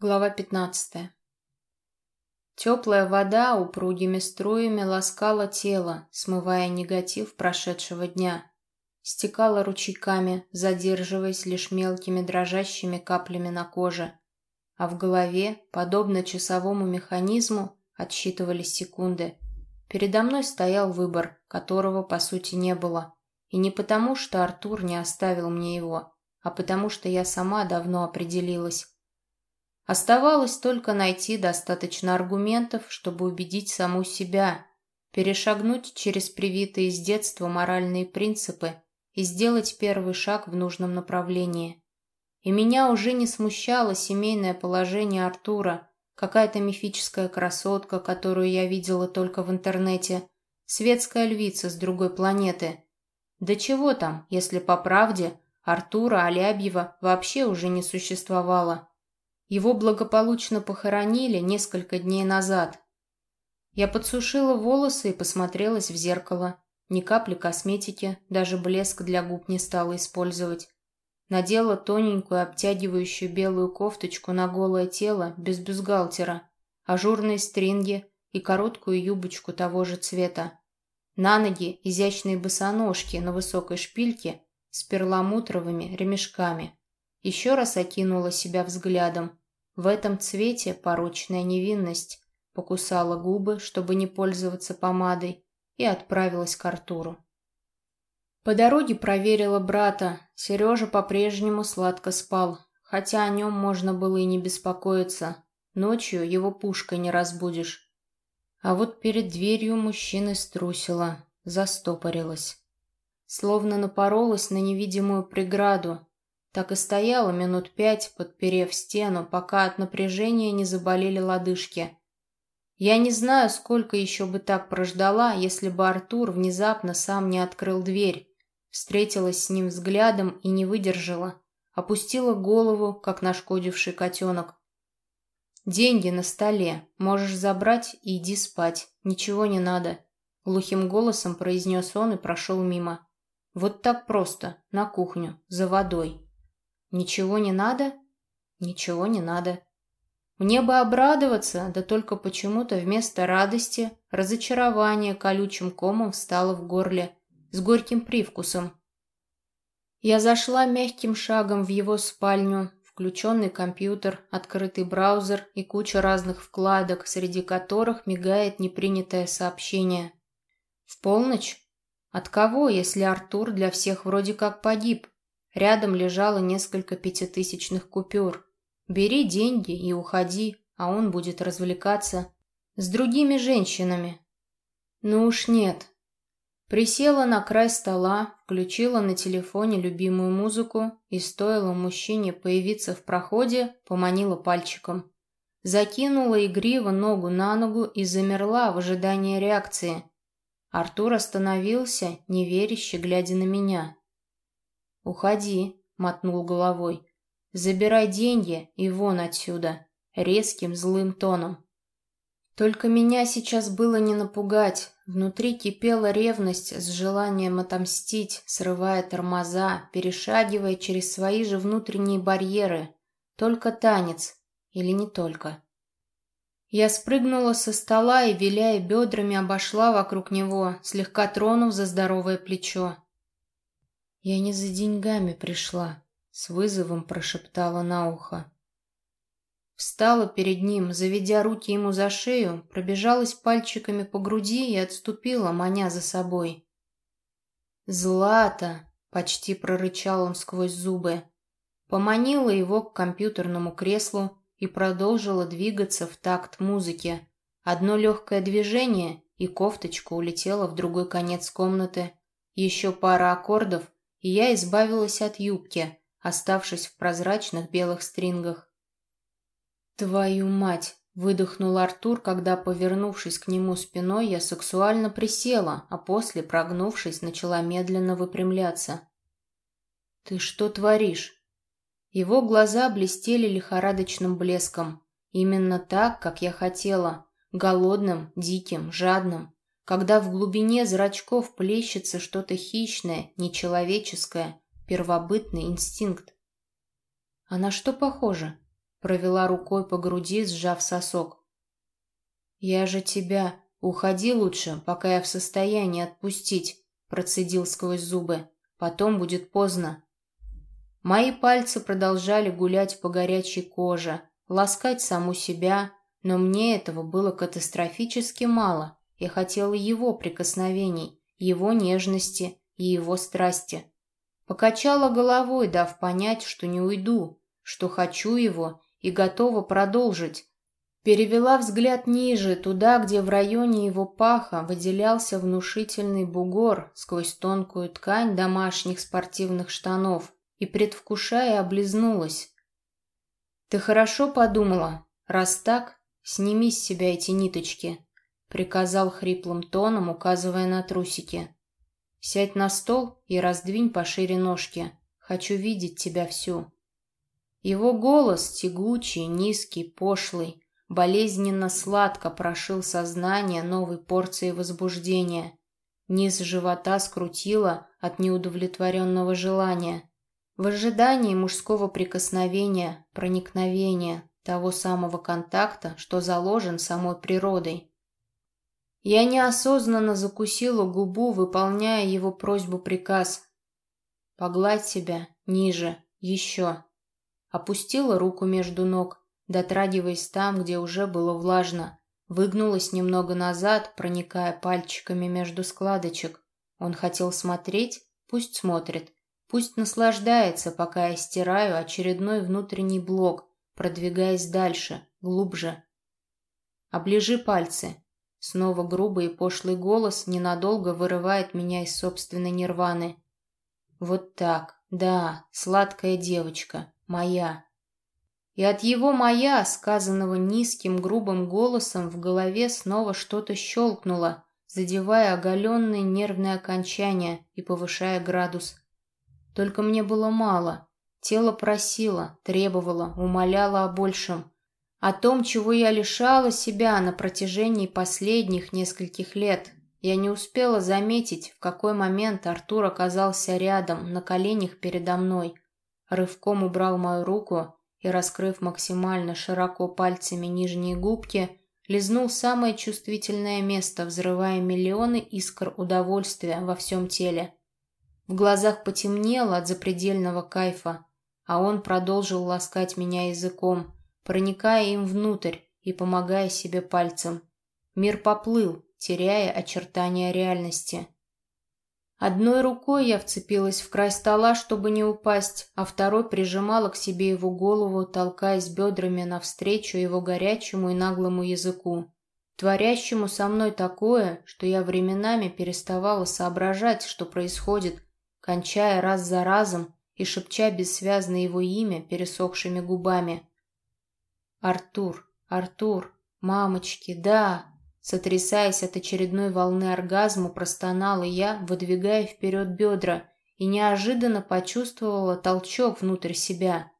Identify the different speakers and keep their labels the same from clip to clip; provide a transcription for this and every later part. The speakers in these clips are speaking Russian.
Speaker 1: Глава 15. Теплая вода упругими струями ласкала тело, смывая негатив прошедшего дня. Стекала ручейками, задерживаясь лишь мелкими дрожащими каплями на коже. А в голове, подобно часовому механизму, отсчитывались секунды. Передо мной стоял выбор, которого по сути не было. И не потому, что Артур не оставил мне его, а потому что я сама давно определилась Оставалось только найти достаточно аргументов, чтобы убедить саму себя, перешагнуть через привитые с детства моральные принципы и сделать первый шаг в нужном направлении. И меня уже не смущало семейное положение Артура, какая-то мифическая красотка, которую я видела только в интернете, светская львица с другой планеты. Да чего там, если по правде, Артура Алябьева вообще уже не существовало. Его благополучно похоронили несколько дней назад. Я подсушила волосы и посмотрелась в зеркало. Ни капли косметики, даже блеск для губ не стала использовать. Надела тоненькую обтягивающую белую кофточку на голое тело без бюстгальтера, ажурные стринги и короткую юбочку того же цвета. На ноги изящные босоножки на высокой шпильке с перламутровыми ремешками. Еще раз окинула себя взглядом в этом цвете порочная невинность. Покусала губы, чтобы не пользоваться помадой, и отправилась к Артуру. По дороге проверила брата. Сережа по-прежнему сладко спал, хотя о нем можно было и не беспокоиться. Ночью его пушкой не разбудишь. А вот перед дверью мужчины струсила, застопорилась. Словно напоролась на невидимую преграду, так и стояла минут пять, подперев стену, пока от напряжения не заболели лодыжки. Я не знаю, сколько еще бы так прождала, если бы Артур внезапно сам не открыл дверь. Встретилась с ним взглядом и не выдержала. Опустила голову, как нашкодивший котенок. «Деньги на столе. Можешь забрать и иди спать. Ничего не надо», — глухим голосом произнес он и прошел мимо. «Вот так просто, на кухню, за водой». Ничего не надо? Ничего не надо. Мне бы обрадоваться, да только почему-то вместо радости разочарование колючим комом встало в горле с горьким привкусом. Я зашла мягким шагом в его спальню, включенный компьютер, открытый браузер и куча разных вкладок, среди которых мигает непринятое сообщение. В полночь? От кого, если Артур для всех вроде как погиб? Рядом лежало несколько пятитысячных купюр. Бери деньги и уходи, а он будет развлекаться с другими женщинами. Ну уж нет. Присела на край стола, включила на телефоне любимую музыку и стоило мужчине появиться в проходе, поманила пальчиком. Закинула игриво ногу на ногу и замерла в ожидании реакции. Артур остановился, неверяще глядя на меня. «Уходи», — мотнул головой. «Забирай деньги и вон отсюда», — резким злым тоном. Только меня сейчас было не напугать. Внутри кипела ревность с желанием отомстить, срывая тормоза, перешагивая через свои же внутренние барьеры. Только танец. Или не только. Я спрыгнула со стола и, виляя бедрами, обошла вокруг него, слегка тронув за здоровое плечо. «Я не за деньгами пришла», — с вызовом прошептала на ухо. Встала перед ним, заведя руки ему за шею, пробежалась пальчиками по груди и отступила, маня за собой. «Злата!» — почти прорычал он сквозь зубы. Поманила его к компьютерному креслу и продолжила двигаться в такт музыки. Одно легкое движение, и кофточка улетела в другой конец комнаты. Еще пара аккордов, и я избавилась от юбки, оставшись в прозрачных белых стрингах. «Твою мать!» — выдохнул Артур, когда, повернувшись к нему спиной, я сексуально присела, а после, прогнувшись, начала медленно выпрямляться. «Ты что творишь?» Его глаза блестели лихорадочным блеском. Именно так, как я хотела. Голодным, диким, жадным когда в глубине зрачков плещется что-то хищное, нечеловеческое, первобытный инстинкт. А на что похоже? провела рукой по груди, сжав сосок. «Я же тебя... Уходи лучше, пока я в состоянии отпустить», процедил сквозь зубы. «Потом будет поздно». Мои пальцы продолжали гулять по горячей коже, ласкать саму себя, но мне этого было катастрофически мало. Я хотела его прикосновений, его нежности и его страсти. Покачала головой, дав понять, что не уйду, что хочу его и готова продолжить. Перевела взгляд ниже, туда, где в районе его паха выделялся внушительный бугор сквозь тонкую ткань домашних спортивных штанов и, предвкушая, облизнулась. «Ты хорошо подумала? Раз так, сними с себя эти ниточки», — приказал хриплым тоном, указывая на трусики. «Сядь на стол и раздвинь пошире ножки. Хочу видеть тебя всю». Его голос, тягучий, низкий, пошлый, болезненно сладко прошил сознание новой порцией возбуждения. Низ живота скрутило от неудовлетворенного желания. В ожидании мужского прикосновения, проникновения, того самого контакта, что заложен самой природой. Я неосознанно закусила губу, выполняя его просьбу-приказ. «Погладь себя, ниже, еще». Опустила руку между ног, дотрагиваясь там, где уже было влажно. Выгнулась немного назад, проникая пальчиками между складочек. Он хотел смотреть? Пусть смотрит. Пусть наслаждается, пока я стираю очередной внутренний блок, продвигаясь дальше, глубже. Оближи пальцы. Снова грубый и пошлый голос ненадолго вырывает меня из собственной нирваны. Вот так, да, сладкая девочка, моя. И от его «моя», сказанного низким грубым голосом, в голове снова что-то щелкнуло, задевая оголенные нервные окончания и повышая градус. Только мне было мало. Тело просило, требовало, умоляло о большем. О том, чего я лишала себя на протяжении последних нескольких лет. Я не успела заметить, в какой момент Артур оказался рядом, на коленях передо мной. Рывком убрал мою руку и, раскрыв максимально широко пальцами нижние губки, лизнул самое чувствительное место, взрывая миллионы искр удовольствия во всем теле. В глазах потемнело от запредельного кайфа, а он продолжил ласкать меня языком, проникая им внутрь и помогая себе пальцем. Мир поплыл, теряя очертания реальности. Одной рукой я вцепилась в край стола, чтобы не упасть, а второй прижимала к себе его голову, толкаясь бедрами навстречу его горячему и наглому языку, творящему со мной такое, что я временами переставала соображать, что происходит, кончая раз за разом и шепча бессвязно его имя пересохшими губами. «Артур, Артур, мамочки, да!» Сотрясаясь от очередной волны оргазма, простонала я, выдвигая вперед бедра, и неожиданно почувствовала толчок внутрь себя.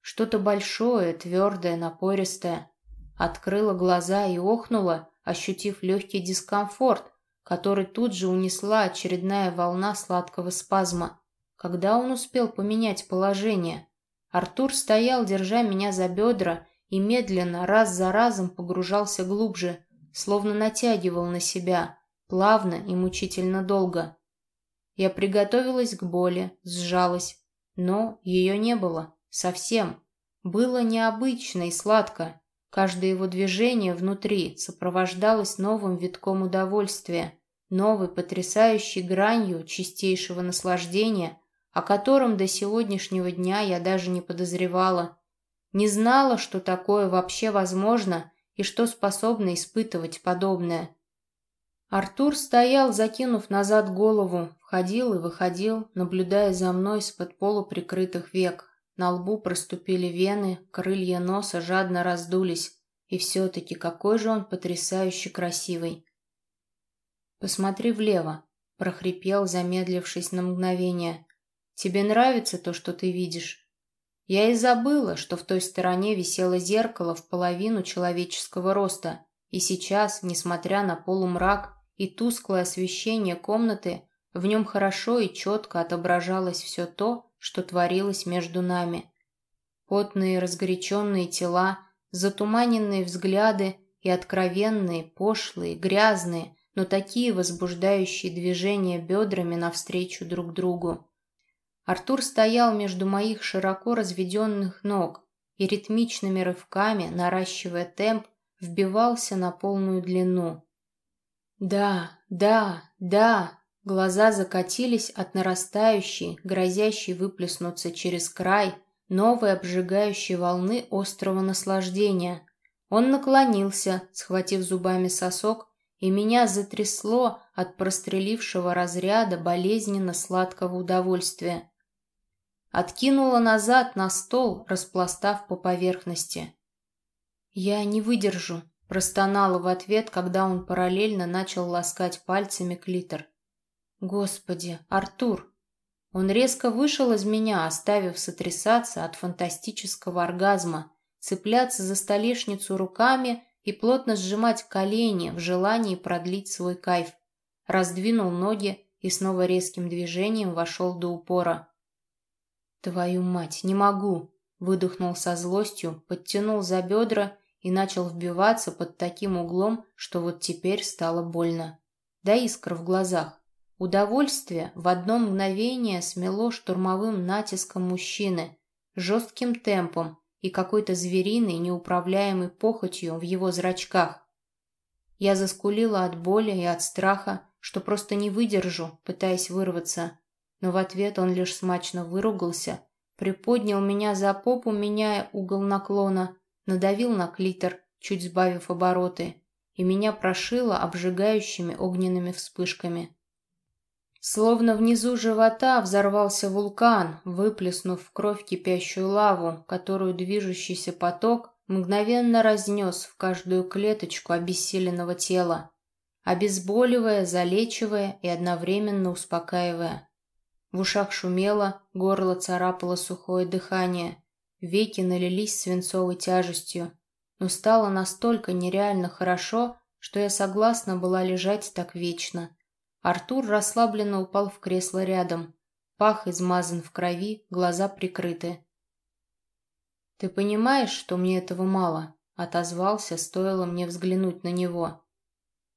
Speaker 1: Что-то большое, твердое, напористое. Открыла глаза и охнула, ощутив легкий дискомфорт, который тут же унесла очередная волна сладкого спазма. Когда он успел поменять положение? Артур стоял, держа меня за бедра, и медленно, раз за разом погружался глубже, словно натягивал на себя, плавно и мучительно долго. Я приготовилась к боли, сжалась, но ее не было, совсем. Было необычно и сладко. Каждое его движение внутри сопровождалось новым витком удовольствия, новой потрясающей гранью чистейшего наслаждения, о котором до сегодняшнего дня я даже не подозревала. Не знала, что такое вообще возможно и что способна испытывать подобное. Артур стоял, закинув назад голову, входил и выходил, наблюдая за мной из-под полуприкрытых век. На лбу проступили вены, крылья носа жадно раздулись. И все-таки какой же он потрясающе красивый. «Посмотри влево», — прохрипел, замедлившись на мгновение. «Тебе нравится то, что ты видишь?» Я и забыла, что в той стороне висело зеркало в половину человеческого роста, и сейчас, несмотря на полумрак и тусклое освещение комнаты, в нем хорошо и четко отображалось все то, что творилось между нами. потные разгоряченные тела, затуманенные взгляды и откровенные, пошлые, грязные, но такие возбуждающие движения бедрами навстречу друг другу. Артур стоял между моих широко разведенных ног и ритмичными рывками, наращивая темп, вбивался на полную длину. «Да, да, да!» Глаза закатились от нарастающей, грозящей выплеснуться через край, новой обжигающей волны острого наслаждения. Он наклонился, схватив зубами сосок, и меня затрясло от прострелившего разряда болезненно сладкого удовольствия. Откинула назад на стол, распластав по поверхности. «Я не выдержу», – простонала в ответ, когда он параллельно начал ласкать пальцами клитор. «Господи, Артур!» Он резко вышел из меня, оставив сотрясаться от фантастического оргазма, цепляться за столешницу руками и плотно сжимать колени в желании продлить свой кайф. Раздвинул ноги и снова резким движением вошел до упора. «Твою мать, не могу!» Выдохнул со злостью, подтянул за бедра и начал вбиваться под таким углом, что вот теперь стало больно. Да искра в глазах. Удовольствие в одно мгновение смело штурмовым натиском мужчины, жестким темпом и какой-то звериной, неуправляемой похотью в его зрачках. Я заскулила от боли и от страха, что просто не выдержу, пытаясь вырваться. Но в ответ он лишь смачно выругался, приподнял меня за попу, меняя угол наклона, надавил на клитор, чуть сбавив обороты, и меня прошило обжигающими огненными вспышками. Словно внизу живота взорвался вулкан, выплеснув в кровь кипящую лаву, которую движущийся поток мгновенно разнес в каждую клеточку обессиленного тела, обезболивая, залечивая и одновременно успокаивая. В ушах шумело, горло царапало сухое дыхание, веки налились свинцовой тяжестью, но стало настолько нереально хорошо, что я согласна была лежать так вечно. Артур расслабленно упал в кресло рядом. Пах измазан в крови, глаза прикрыты. «Ты понимаешь, что мне этого мало?» — отозвался, стоило мне взглянуть на него.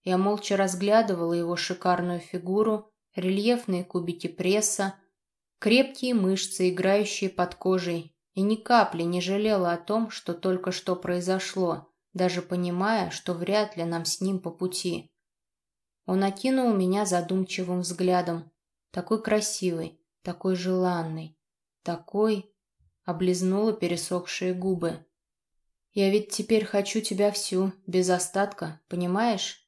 Speaker 1: Я молча разглядывала его шикарную фигуру, рельефные кубики пресса, крепкие мышцы, играющие под кожей, и ни капли не жалела о том, что только что произошло, даже понимая, что вряд ли нам с ним по пути. Он окинул меня задумчивым взглядом. Такой красивый, такой желанный, такой... Облизнула пересохшие губы. «Я ведь теперь хочу тебя всю, без остатка, понимаешь?»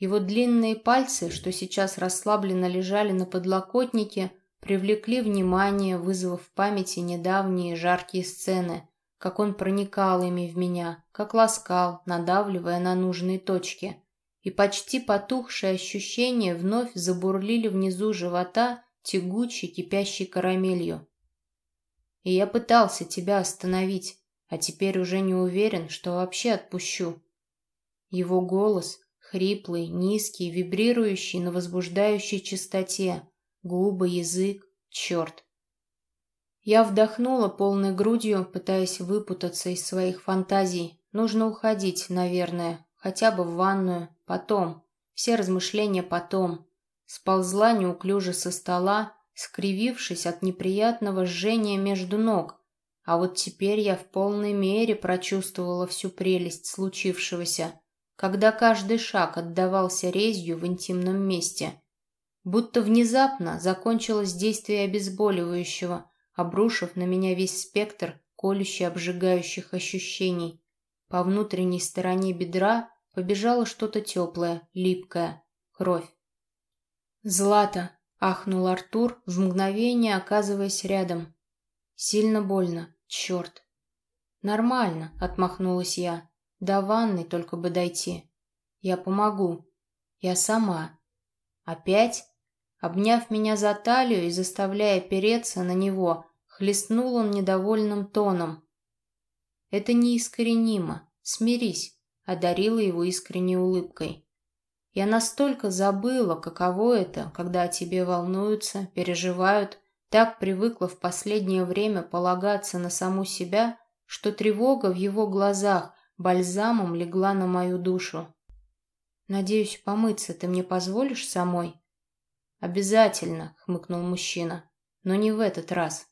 Speaker 1: Его длинные пальцы, что сейчас расслабленно лежали на подлокотнике, привлекли внимание, вызвав в памяти недавние жаркие сцены, как он проникал ими в меня, как ласкал, надавливая на нужные точки и почти потухшие ощущения вновь забурлили внизу живота тягучей кипящей карамелью. И я пытался тебя остановить, а теперь уже не уверен, что вообще отпущу. Его голос, хриплый, низкий, вибрирующий на возбуждающей частоте, губы, язык, черт. Я вдохнула полной грудью, пытаясь выпутаться из своих фантазий. Нужно уходить, наверное, хотя бы в ванную, потом, все размышления потом. Сползла неуклюже со стола, скривившись от неприятного жжения между ног. А вот теперь я в полной мере прочувствовала всю прелесть случившегося, когда каждый шаг отдавался резью в интимном месте. Будто внезапно закончилось действие обезболивающего, обрушив на меня весь спектр колюще обжигающих ощущений. По внутренней стороне бедра побежало что-то теплое, липкое, кровь. «Злата!» — ахнул Артур, в мгновение оказываясь рядом. «Сильно больно, черт!» «Нормально», — отмахнулась я. «До ванны только бы дойти. Я помогу. Я сама». «Опять?» Обняв меня за талию и заставляя переться на него, хлестнул он недовольным тоном. «Это неискоренимо. Смирись», — одарила его искренней улыбкой. «Я настолько забыла, каково это, когда о тебе волнуются, переживают, Так привыкла в последнее время полагаться на саму себя, что тревога в его глазах бальзамом легла на мою душу. «Надеюсь, помыться ты мне позволишь самой?» «Обязательно», — хмыкнул мужчина, — «но не в этот раз».